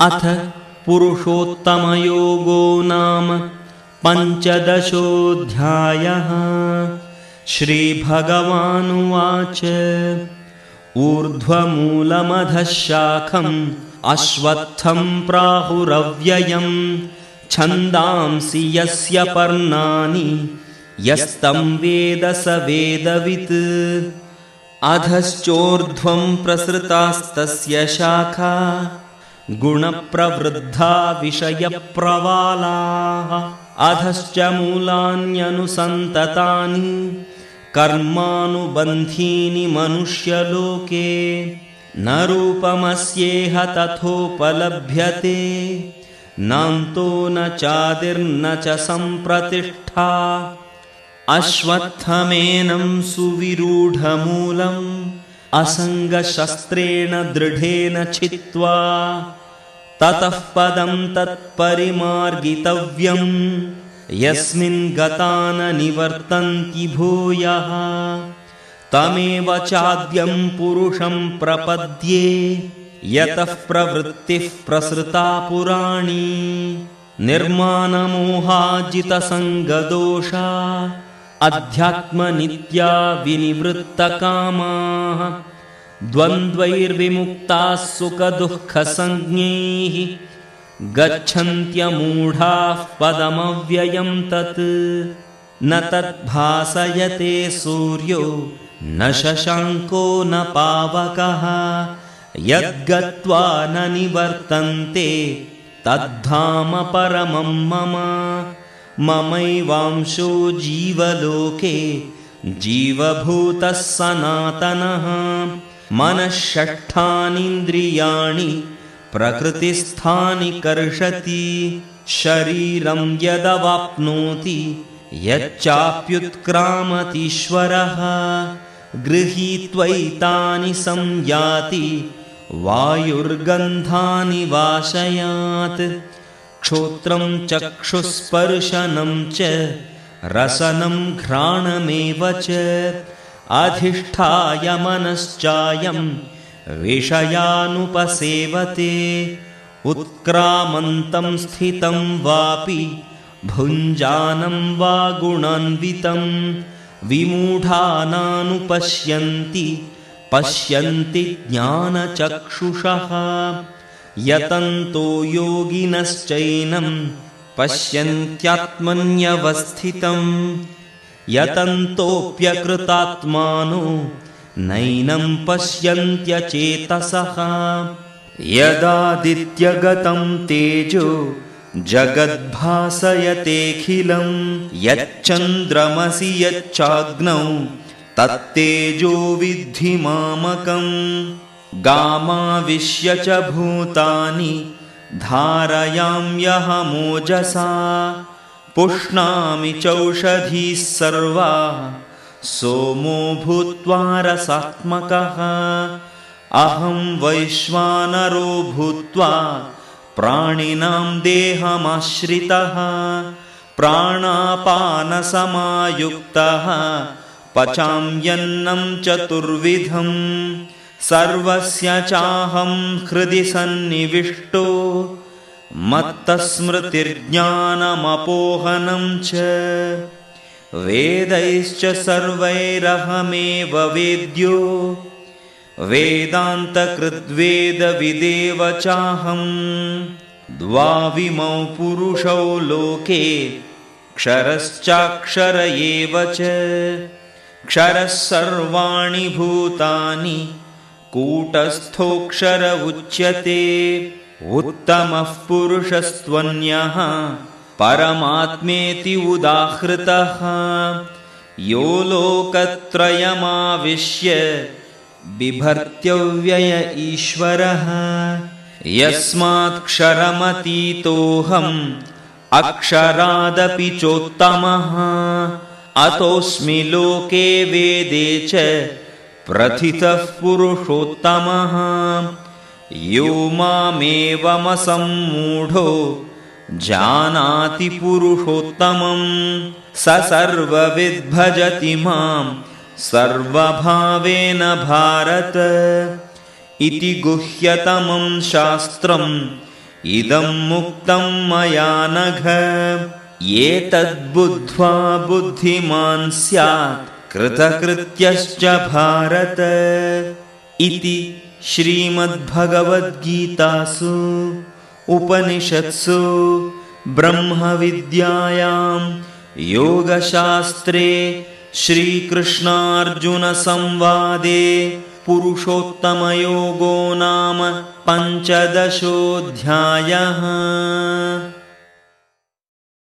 अथ पुरुषोत्तमयोगो नाम पञ्चदशोऽध्यायः। श्रीभगवानुवाच। ऊर्ध्वमूलमधः शाखम् अश्वत्थं प्राहुरव्ययम्। छन्दांसि यस्य पर्णानि यस्तं वेद स वेदवित्। अधश्चोर्ध्वं प्रसृतास्तस्य शाखा गुणप्रवृद्धा विषयप्रवालाः अधश्च मूलान्यनुसन्ततानि कर्मानुबन्धीनि मनुष्यलोके। न रूपमस्येह तथोपलभ्यते नान्तो न चादिर्न च सम्प्रतिष्ठा। अश्वत्थमेनं सुविरूढमूलम् असङ्गशस्त्रेण दृढेन छित्त्वा ततः पदं तत्परिमार्गितव्यम् यस्मिन् गता न निवर्तन्ति भूयः। तमेव चाद्यं पुरुषं प्रपद्ये यतः प्रवृत्तिः प्रसृता पुराणी। निर्माणमोहाजितसङ्गदोषा अध्यात्मनित्या विनिवृत्तकामाः द्वन्द्वैर्विमुक्ताः सुखदुःखसञ्ज्ञैः गच्छन्त्यमूढाः पदमव्ययं तत्। न तद्भासयते सूर्यो न शशाङ्को न पावकः। यद्गत्वा न निवर्तन्ते तद्धाम परमं मम ममैवांशो जीवलोके जीवभूतः सनातनः। मनःषष्ठानीन्द्रियाणि प्रकृतिस्थानि कर्षति शरीरं यदवाप्नोति यच्चाप्युत्क्रामतीश्वरः। गृहीत्वैतानि संयाति वायुर्गन्धानि वाशयात् क्षोत्रं चक्षुस्पर्शनं च रसनं घ्राणमेव च अधिष्ठाय मनश्चायं विषयानुपसेवते उत्क्रामन्तं स्थितं वापि भुञ्जानं वा गुणान्वितं विमूढानानुपश्यन्ति पश्यन्ति ज्ञानचक्षुषः यतन्तो योगिनश्चैनं पश्यन्त्यात्मन्यवस्थितम् यतन्तोऽप्यकृतात्मानो नैनं पश्यन्त्यचेतसः। यदादित्यगतं तेजो जगद्भासयतेऽखिलं। यच्चन्द्रमसि यच्चाग्नौ तत्तेजो विद्धि मामकम् गामाविश्य च भूतानि धारयाम्यहमोजसा पुष्णामि चौषधीः सर्वा सोमो भूत्वा रसात्मकः। अहं वैश्वानरो भूत्वा प्राणिनां देहमाश्रितः। प्राणापानसमायुक्तः पचाम्यन्नं चतुर्विधम् सर्वस्य चाहं हृदि सन्निविष्टो मत्तस्मृतिर्ज्ञानमपोहनं च। वेदैश्च सर्वैरहमेव वेद्यो वेदान्तकृद्वेदविदेव चाहं। द्वाविमौ पुरुषौ लोके क्षरश्चाक्षर एव च। क्षरः सर्वाणि भूतानि कूटस्थोऽक्षर उच्यते उत्तमः पुरुषस्त्वन्यः परमात्मेति उदाहृतः। यो लोकत्रयमाविश्य बिभर्त्यव्यय ईश्वरः। यस्मात्क्षरमतीतोऽहम् अक्षरादपि चोत्तमः। अतोऽस्मि लोके वेदे च प्रथितः पुरुषोत्तमः यो मामेवमसम्मूढो जानाति पुरुषोत्तमं। स सर्वविद्भजति मां। सर्वभावेन भारत इति गुह्यतमं शास्त्रं इदं मुक्तं मया नघ। एतद्बुद्ध्वा बुद्धिमान् स्यात् कृतकृत्यश्च भारत इति श्रीमद्भगवद्गीतासु उपनिषत्सु ब्रह्मविद्यायां योगशास्त्रे श्रीकृष्णार्जुनसंवादे पुरुषोत्तमयोगो नाम पञ्चदशोऽध्यायः